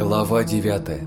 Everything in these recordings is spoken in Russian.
Глава 9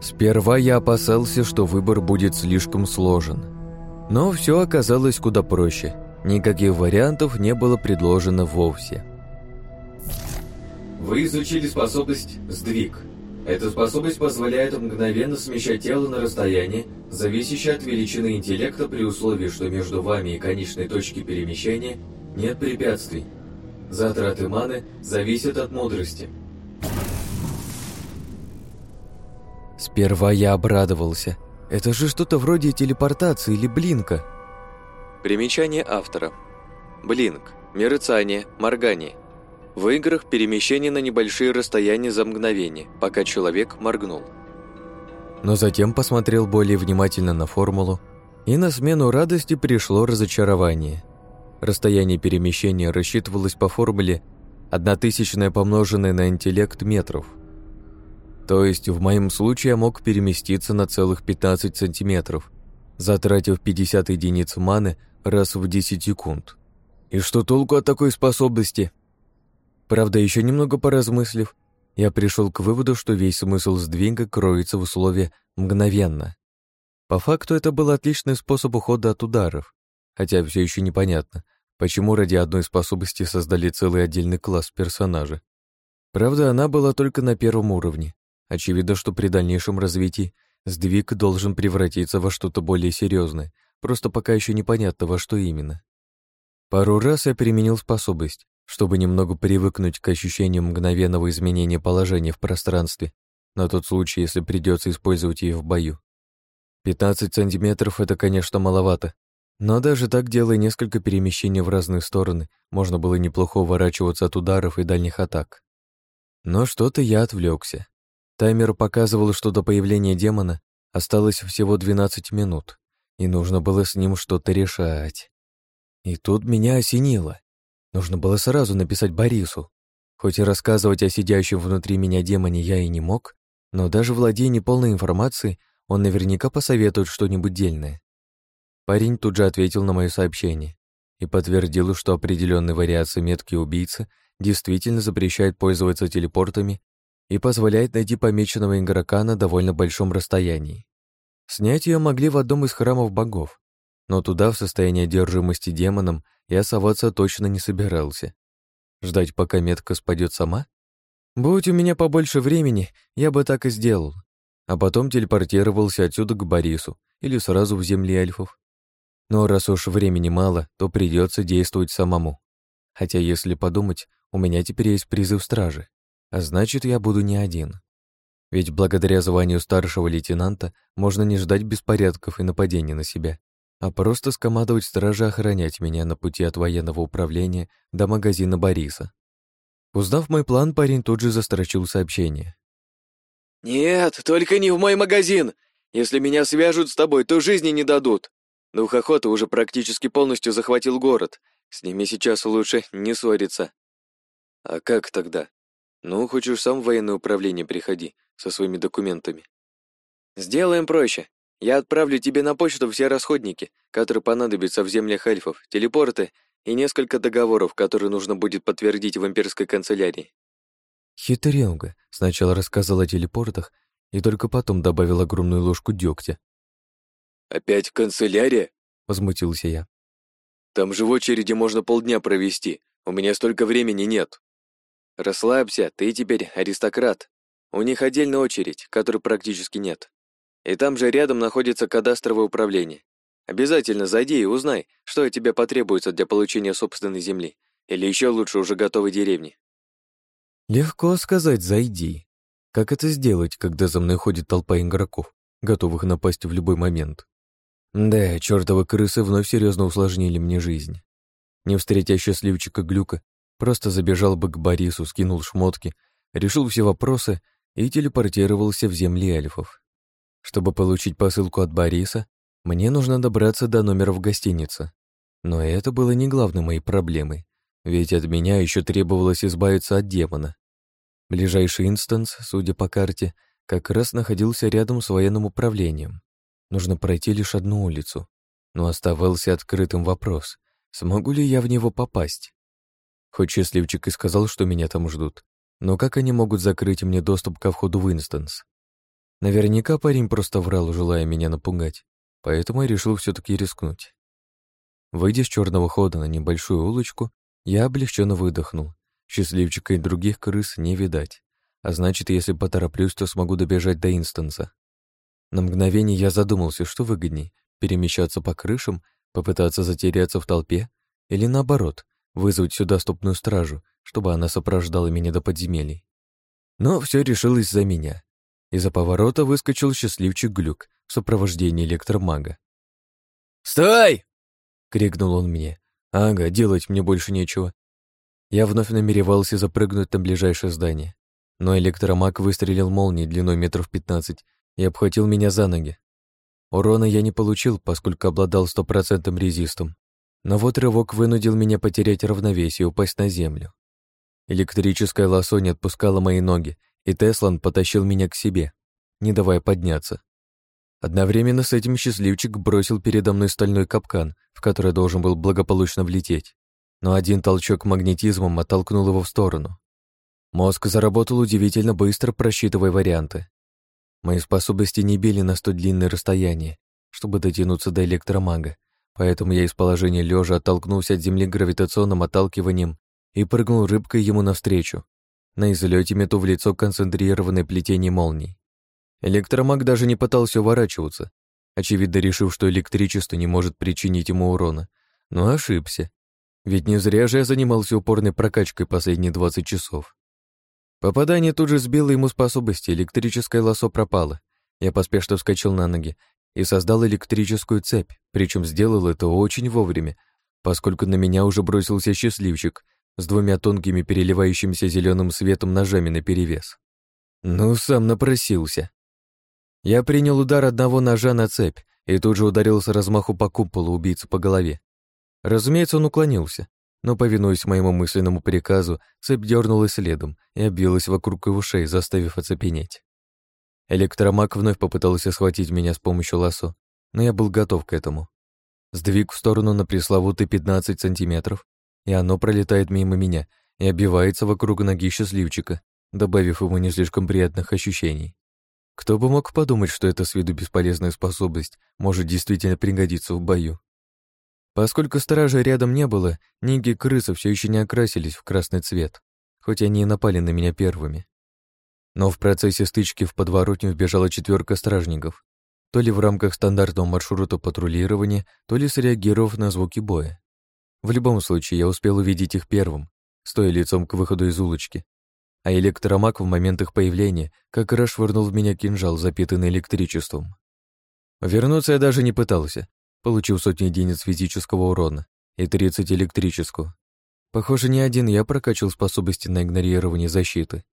Сперва я опасался, что выбор будет слишком сложен. Но все оказалось куда проще. Никаких вариантов не было предложено вовсе. Вы изучили способность «Сдвиг». Эта способность позволяет мгновенно смещать тело на расстояние, зависящее от величины интеллекта при условии, что между вами и конечной точки перемещения – нет препятствий. Затраты маны зависят от мудрости. Сперва я обрадовался. Это же что-то вроде телепортации или блинка. Примечание автора. Блинк. Мерцание, моргание. В играх перемещение на небольшие расстояния за мгновение, пока человек моргнул. Но затем посмотрел более внимательно на формулу, и на смену радости пришло разочарование. Расстояние перемещения рассчитывалось по формуле одна тысячная, помноженная на интеллект метров. То есть в моем случае я мог переместиться на целых 15 сантиметров, затратив 50 единиц маны раз в 10 секунд. И что толку от такой способности? Правда, еще немного поразмыслив, я пришел к выводу, что весь смысл сдвига кроется в условии «мгновенно». По факту это был отличный способ ухода от ударов, хотя все еще непонятно, почему ради одной способности создали целый отдельный класс персонажа. Правда, она была только на первом уровне. Очевидно, что при дальнейшем развитии сдвиг должен превратиться во что-то более серьезное, просто пока еще непонятно во что именно. Пару раз я применил способность, чтобы немного привыкнуть к ощущению мгновенного изменения положения в пространстве, на тот случай, если придется использовать ее в бою. 15 сантиметров — это, конечно, маловато, но даже так, делая несколько перемещений в разные стороны, можно было неплохо уворачиваться от ударов и дальних атак. Но что-то я отвлекся. Таймер показывал, что до появления демона осталось всего 12 минут, и нужно было с ним что-то решать. И тут меня осенило. Нужно было сразу написать Борису. Хоть и рассказывать о сидящем внутри меня демоне я и не мог, но даже владея неполной информацией, он наверняка посоветует что-нибудь дельное. Парень тут же ответил на мое сообщение и подтвердил, что определенные вариации метки убийцы действительно запрещают пользоваться телепортами и позволяет найти помеченного игрока на довольно большом расстоянии. Снять ее могли в одном из храмов богов, но туда в состоянии одержимости демоном я соваться точно не собирался. Ждать, пока метка спадет сама? Будь у меня побольше времени, я бы так и сделал. А потом телепортировался отсюда к Борису или сразу в земли эльфов. Но раз уж времени мало, то придется действовать самому. Хотя, если подумать, у меня теперь есть призыв стражи, а значит, я буду не один. Ведь благодаря званию старшего лейтенанта можно не ждать беспорядков и нападений на себя, а просто скомандовать стражи охранять меня на пути от военного управления до магазина Бориса. Узнав мой план, парень тут же застрочил сообщение. «Нет, только не в мой магазин! Если меня свяжут с тобой, то жизни не дадут!» Да Ухохота уже практически полностью захватил город. С ними сейчас лучше не ссориться. А как тогда? Ну, хочешь сам в военное управление приходи со своими документами. Сделаем проще. Я отправлю тебе на почту все расходники, которые понадобятся в землях эльфов, телепорты и несколько договоров, которые нужно будет подтвердить в имперской канцелярии. Хитрёнга сначала рассказал о телепортах и только потом добавил огромную ложку дёгтя. «Опять канцелярия?» — возмутился я. «Там же в очереди можно полдня провести. У меня столько времени нет». «Расслабься, ты теперь аристократ. У них отдельная очередь, которой практически нет. И там же рядом находится кадастровое управление. Обязательно зайди и узнай, что от тебя потребуется для получения собственной земли, или еще лучше уже готовой деревни». Легко сказать «зайди». Как это сделать, когда за мной ходит толпа игроков, готовых напасть в любой момент? Да, чертовы крысы вновь серьезно усложнили мне жизнь. Не встретя счастливчика Глюка, просто забежал бы к Борису, скинул шмотки, решил все вопросы и телепортировался в земли эльфов. Чтобы получить посылку от Бориса, мне нужно добраться до номера в гостинице. Но это было не главной моей проблемой, ведь от меня еще требовалось избавиться от демона. Ближайший инстанс, судя по карте, как раз находился рядом с военным управлением нужно пройти лишь одну улицу. Но оставался открытым вопрос, смогу ли я в него попасть? Хоть счастливчик и сказал, что меня там ждут, но как они могут закрыть мне доступ ко входу в инстанс? Наверняка парень просто врал, желая меня напугать, поэтому я решил все таки рискнуть. Выйдя с черного хода на небольшую улочку, я облегченно выдохнул. Счастливчика и других крыс не видать. А значит, если потороплюсь, то смогу добежать до инстанса. На мгновение я задумался, что выгодней — перемещаться по крышам, попытаться затеряться в толпе или, наоборот, вызвать всю доступную стражу, чтобы она сопровождала меня до подземелий. Но все решилось за меня. Из-за поворота выскочил счастливчик Глюк в сопровождении электромага. «Стой!» — крикнул он мне. «Ага, делать мне больше нечего». Я вновь намеревался запрыгнуть на ближайшее здание, но электромаг выстрелил молнией длиной метров пятнадцать и обхватил меня за ноги. Урона я не получил, поскольку обладал стопроцентным резистом, но вот рывок вынудил меня потерять равновесие и упасть на землю. Электрическая лосо не отпускало мои ноги, и Теслан потащил меня к себе, не давая подняться. Одновременно с этим счастливчик бросил передо мной стальной капкан, в который должен был благополучно влететь. Но один толчок магнетизмом оттолкнул его в сторону. Мозг заработал удивительно быстро, просчитывая варианты. Мои способности не били на столь длинное расстояние, чтобы дотянуться до электромага, поэтому я из положения лежа оттолкнулся от земли гравитационным отталкиванием и прыгнул рыбкой ему навстречу. На излете мету в лицо концентрированной плетение молний. Электромаг даже не пытался уворачиваться, очевидно решив, что электричество не может причинить ему урона, но ошибся. Ведь не зря же я занимался упорной прокачкой последние 20 часов. Попадание тут же сбило ему способности, электрическое лосо пропало. Я поспешно вскочил на ноги и создал электрическую цепь, причем сделал это очень вовремя, поскольку на меня уже бросился счастливчик с двумя тонкими переливающимися зеленым светом ножами наперевес. Ну, сам напросился. Я принял удар одного ножа на цепь и тут же ударился размаху по куполу убийцу по голове. Разумеется, он уклонился, но, повинуясь моему мысленному приказу, цепь дернулась следом и обвилась вокруг его шеи, заставив оцепенеть. Электромаг вновь попытался схватить меня с помощью лассо, но я был готов к этому. Сдвиг в сторону на пресловутые 15 сантиметров, и оно пролетает мимо меня и обвивается вокруг ноги счастливчика, добавив ему не слишком приятных ощущений. Кто бы мог подумать, что эта с виду бесполезная способность может действительно пригодиться в бою. Поскольку стражей рядом не было, ниги крысы все еще не окрасились в красный цвет, хоть они и напали на меня первыми. Но в процессе стычки в подворотню вбежала четверка стражников, то ли в рамках стандартного маршрута патрулирования, то ли среагировав на звуки боя. В любом случае, я успел увидеть их первым, стоя лицом к выходу из улочки. А электромаг в момент их появления как раз швырнул в меня кинжал, запитанный электричеством. Вернуться я даже не пытался, получил сотни единиц физического урона и 30 электрического. Похоже, не один я прокачал способности на игнорирование защиты.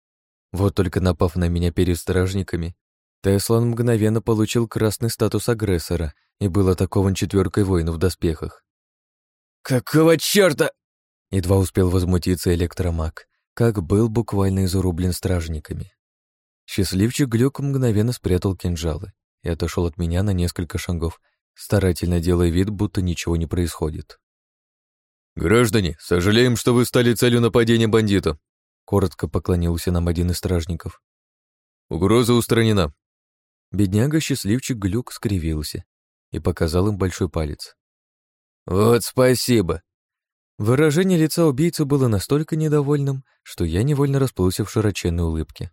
Вот только напав на меня перед стражниками, Теслан мгновенно получил красный статус агрессора и был атакован четверкой воинов в доспехах. «Какого черта?» Едва успел возмутиться электромаг, как был буквально изурублен стражниками. Счастливчик Глюк мгновенно спрятал кинжалы и отошел от меня на несколько шагов, старательно делая вид, будто ничего не происходит. «Граждане, сожалеем, что вы стали целью нападения бандита», — коротко поклонился нам один из стражников. «Угроза устранена». Бедняга-счастливчик Глюк скривился и показал им большой палец. «Вот спасибо!» Выражение лица убийцы было настолько недовольным, что я невольно расплылся в широченной улыбке.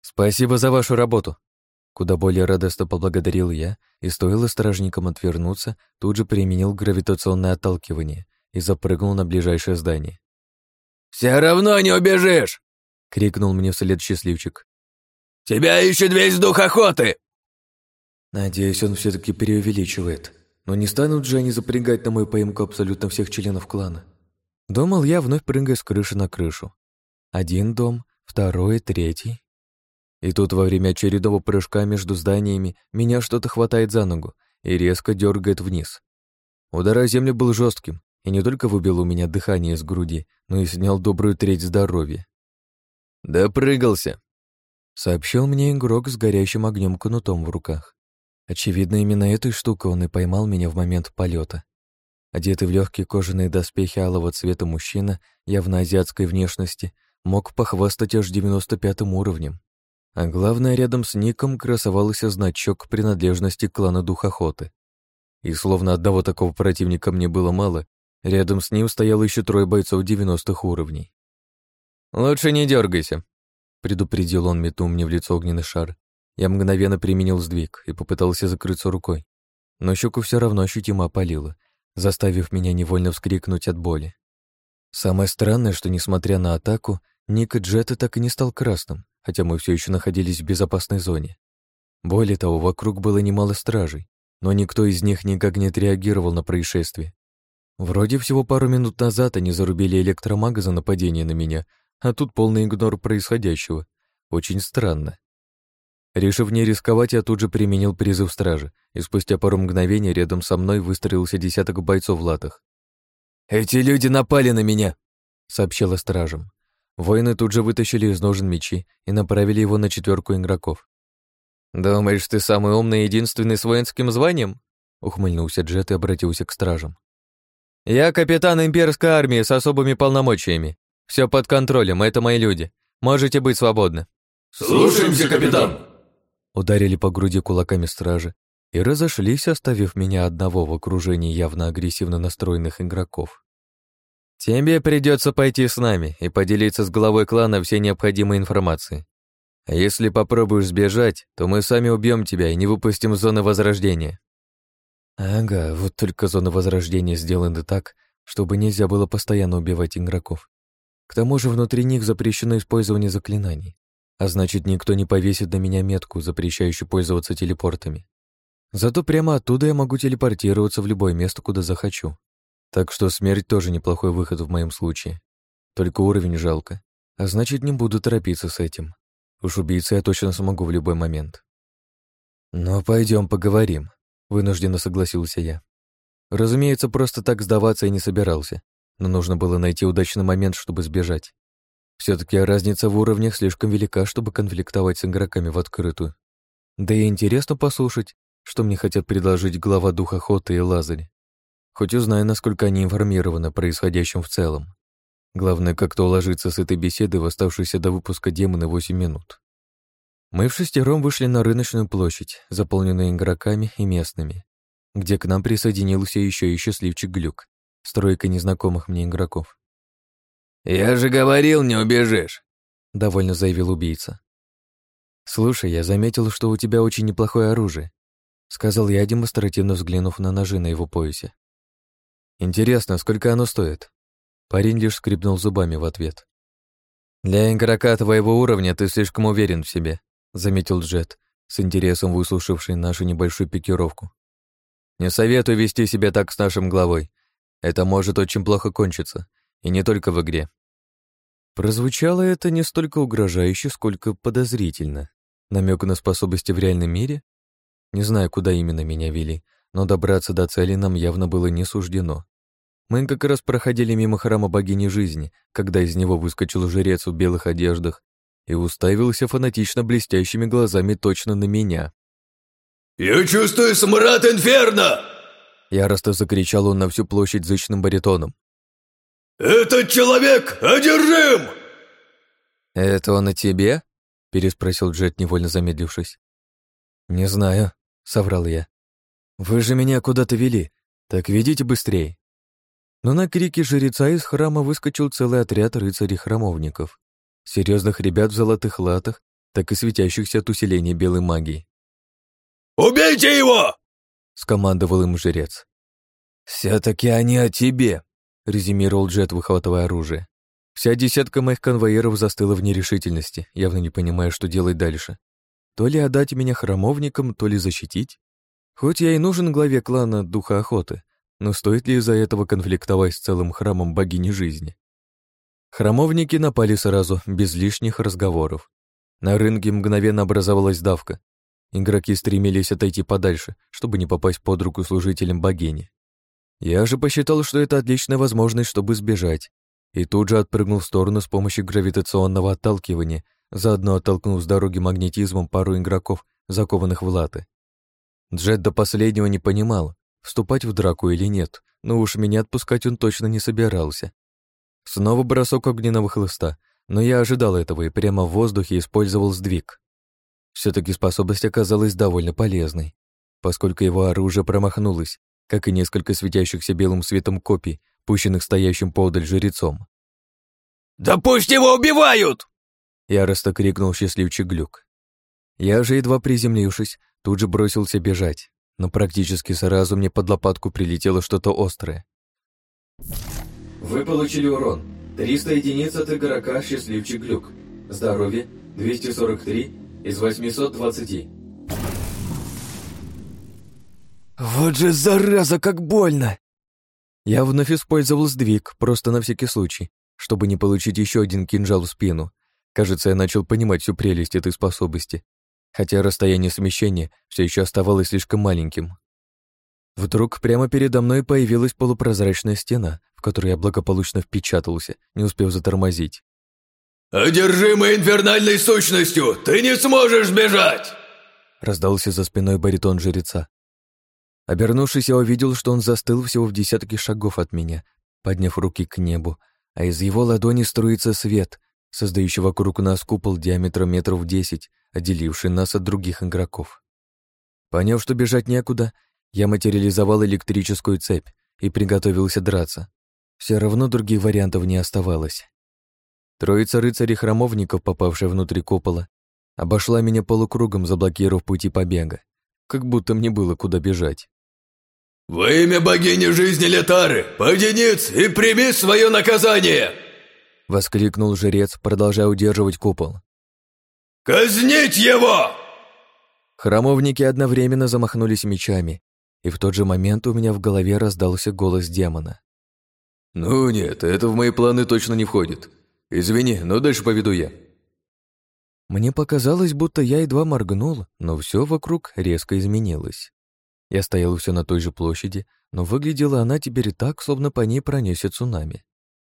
«Спасибо за вашу работу!» Куда более радостно поблагодарил я, и стоило стражникам отвернуться, тут же применил гравитационное отталкивание и запрыгнул на ближайшее здание. «Все равно не убежишь!» — крикнул мне вслед счастливчик. «Тебя ищет весь дух охоты!» Надеюсь, он все таки преувеличивает. Но не станут же они запрягать на мою поимку абсолютно всех членов клана. Думал я, вновь прыгая с крыши на крышу. Один дом, второй, третий. И тут во время очередного прыжка между зданиями меня что-то хватает за ногу и резко дергает вниз. Удар о землю был жестким и не только выбил у меня дыхание из груди, но и снял добрую треть здоровья. «Допрыгался!» — сообщил мне игрок с горящим огнем кнутом в руках. Очевидно, именно этой штукой он и поймал меня в момент полета. Одетый в легкие кожаные доспехи алого цвета мужчина, явно азиатской внешности, мог похвастать аж 95 уровнем. А главное, рядом с ником красовался значок принадлежности клана Духохоты. И словно одного такого противника мне было мало, рядом с ним стояло еще трое бойцов 90-х уровней. «Лучше не дергайся», — предупредил он, метнул мне в лицо огненный шар. Я мгновенно применил сдвиг и попытался закрыться рукой. Но щеку все равно ощутимо опалило, заставив меня невольно вскрикнуть от боли. Самое странное, что, несмотря на атаку, Ник Джета так и не стал красным хотя мы все еще находились в безопасной зоне. Более того, вокруг было немало стражей, но никто из них никак не отреагировал на происшествие. Вроде всего пару минут назад они зарубили электромага за нападение на меня, а тут полный игнор происходящего. Очень странно. Решив не рисковать, я тут же применил призыв стражи, и спустя пару мгновений рядом со мной выстроился десяток бойцов в латах. «Эти люди напали на меня!» — сообщила стражам. Воины тут же вытащили из ножен мечи и направили его на четверку игроков. «Думаешь, ты самый умный и единственный с воинским званием?» — ухмыльнулся Джет и обратился к стражам. «Я капитан имперской армии с особыми полномочиями. Все под контролем, это мои люди. Можете быть свободны». «Слушаемся, капитан!» Ударили по груди кулаками стражи и разошлись, оставив меня одного в окружении явно агрессивно настроенных игроков. Тебе придется пойти с нами и поделиться с главой клана всей необходимой информацией. А если попробуешь сбежать, то мы сами убьем тебя и не выпустим зоны возрождения. Ага, вот только зоны возрождения сделаны так, чтобы нельзя было постоянно убивать игроков. К тому же внутри них запрещено использование заклинаний. А значит, никто не повесит на меня метку, запрещающую пользоваться телепортами. Зато прямо оттуда я могу телепортироваться в любое место, куда захочу. Так что смерть тоже неплохой выход в моем случае. Только уровень жалко. А значит, не буду торопиться с этим. Уж убийца я точно смогу в любой момент. Но пойдем поговорим, вынужденно согласился я. Разумеется, просто так сдаваться я не собирался, но нужно было найти удачный момент, чтобы сбежать. все таки разница в уровнях слишком велика, чтобы конфликтовать с игроками в открытую. Да и интересно послушать, что мне хотят предложить глава Духохота и Лазарь хоть и зная, насколько они информированы происходящим в целом. Главное, как-то уложиться с этой беседы в оставшиеся до выпуска демона 8 минут. Мы в шестером вышли на рыночную площадь, заполненную игроками и местными, где к нам присоединился еще и счастливчик Глюк, стройка незнакомых мне игроков. «Я же говорил, не убежишь!» — довольно заявил убийца. «Слушай, я заметил, что у тебя очень неплохое оружие», — сказал я, демонстративно взглянув на ножи на его поясе. Интересно, сколько оно стоит?» Парень лишь скрипнул зубами в ответ. «Для игрока твоего уровня ты слишком уверен в себе», — заметил Джет, с интересом выслушавший нашу небольшую пикировку. «Не советую вести себя так с нашим главой. Это может очень плохо кончиться, и не только в игре». Прозвучало это не столько угрожающе, сколько подозрительно. Намек на способности в реальном мире? Не знаю, куда именно меня вели, но добраться до цели нам явно было не суждено. Мы как раз проходили мимо храма богини жизни, когда из него выскочил жрец в белых одеждах и уставился фанатично блестящими глазами точно на меня. «Я чувствую смрад инферно!» Яростно закричал он на всю площадь зычным баритоном. «Этот человек одержим!» «Это он о тебе?» — переспросил Джет, невольно замедлившись. «Не знаю», — соврал я. «Вы же меня куда-то вели. Так ведите быстрее». Но на крики жреца из храма выскочил целый отряд рыцарей-храмовников. Серьезных ребят в золотых латах, так и светящихся от усиления белой магии. «Убейте его!» — скомандовал им жрец. «Все-таки они о тебе!» — резюмировал Джет, выхватывая оружие. Вся десятка моих конвоиров застыла в нерешительности, явно не понимая, что делать дальше. То ли отдать меня храмовникам, то ли защитить. Хоть я и нужен главе клана Духа Охоты, но стоит ли из-за этого конфликтовать с целым храмом богини жизни? Храмовники напали сразу, без лишних разговоров. На рынке мгновенно образовалась давка. Игроки стремились отойти подальше, чтобы не попасть под руку служителям богини. Я же посчитал, что это отличная возможность, чтобы сбежать, и тут же отпрыгнул в сторону с помощью гравитационного отталкивания, заодно оттолкнув с дороги магнетизмом пару игроков, закованных в латы. Джет до последнего не понимал, Вступать в драку или нет, но уж меня отпускать он точно не собирался. Снова бросок огненного хлыста, но я ожидал этого и прямо в воздухе использовал сдвиг. все таки способность оказалась довольно полезной, поскольку его оружие промахнулось, как и несколько светящихся белым светом копий, пущенных стоящим поодаль жрецом. «Да пусть его убивают!» Яростно крикнул счастливчик Глюк. Я же, едва приземлившись, тут же бросился бежать но практически сразу мне под лопатку прилетело что-то острое. Вы получили урон. 300 единиц от игрока «Счастливчик Глюк». Здоровье 243 из 820. «Вот же зараза, как больно!» Я вновь использовал сдвиг, просто на всякий случай, чтобы не получить еще один кинжал в спину. Кажется, я начал понимать всю прелесть этой способности, хотя расстояние смещения все еще оставалось слишком маленьким. Вдруг прямо передо мной появилась полупрозрачная стена, в которую я благополучно впечатался, не успев затормозить. «Одержимый инфернальной сущностью, ты не сможешь сбежать!» раздался за спиной баритон жреца. Обернувшись, я увидел, что он застыл всего в десятке шагов от меня, подняв руки к небу, а из его ладони струится свет, создающий вокруг нас купол диаметром метров десять, отделивший нас от других игроков. Поняв, что бежать некуда, я материализовал электрическую цепь и приготовился драться. Все равно других вариантов не оставалось. Троица рыцарей-храмовников, попавшая внутрь купола, обошла меня полукругом, заблокировав пути побега, как будто мне было куда бежать. «Во имя богини жизни Летары, подениц и прими свое наказание!» — воскликнул жрец, продолжая удерживать купол. «Казнить его!» Храмовники одновременно замахнулись мечами, и в тот же момент у меня в голове раздался голос демона. «Ну нет, это в мои планы точно не входит. Извини, но дальше поведу я». Мне показалось, будто я едва моргнул, но все вокруг резко изменилось. Я стоял все на той же площади, но выглядела она теперь так, словно по ней пронесет цунами.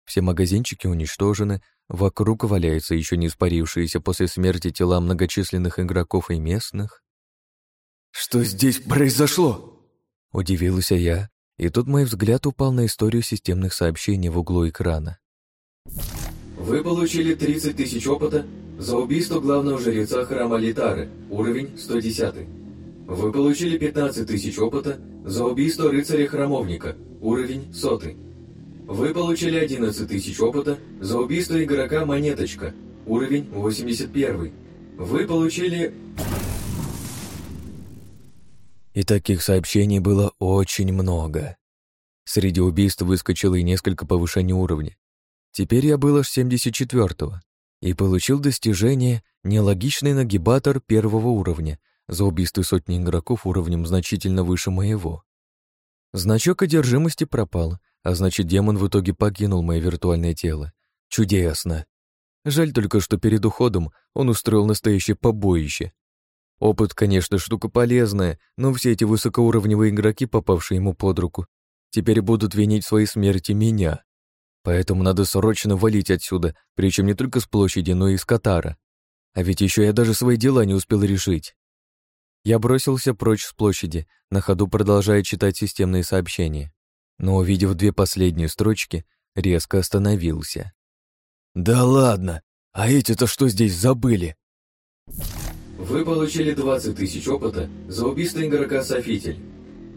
Все магазинчики уничтожены, Вокруг валяются еще не испарившиеся после смерти тела многочисленных игроков и местных. «Что здесь произошло?» Удивился я, и тут мой взгляд упал на историю системных сообщений в углу экрана. Вы получили 30 тысяч опыта за убийство главного жреца храма Литары, уровень 110. Вы получили 15 тысяч опыта за убийство рыцаря-храмовника, уровень 100. Вы получили 11 тысяч опыта за убийство игрока «Монеточка», уровень 81. Вы получили... И таких сообщений было очень много. Среди убийств выскочило и несколько повышений уровня. Теперь я был аж 74-го и получил достижение «Нелогичный нагибатор первого уровня» за убийство сотни игроков уровнем значительно выше моего. Значок одержимости пропал — а значит, демон в итоге покинул мое виртуальное тело. Чудесно. Жаль только, что перед уходом он устроил настоящее побоище. Опыт, конечно, штука полезная, но все эти высокоуровневые игроки, попавшие ему под руку, теперь будут винить в своей смерти меня. Поэтому надо срочно валить отсюда, причем не только с площади, но и с Катара. А ведь еще я даже свои дела не успел решить. Я бросился прочь с площади, на ходу продолжая читать системные сообщения но, увидев две последние строчки, резко остановился. «Да ладно! А эти-то что здесь забыли?» Вы получили 20 тысяч опыта за убийство игрока Софитель.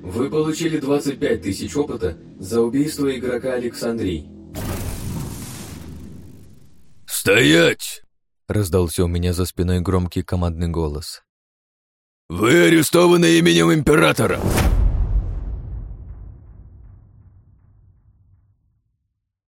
Вы получили 25 тысяч опыта за убийство игрока Александрий. «Стоять!» — раздался у меня за спиной громкий командный голос. «Вы арестованы именем Императора!»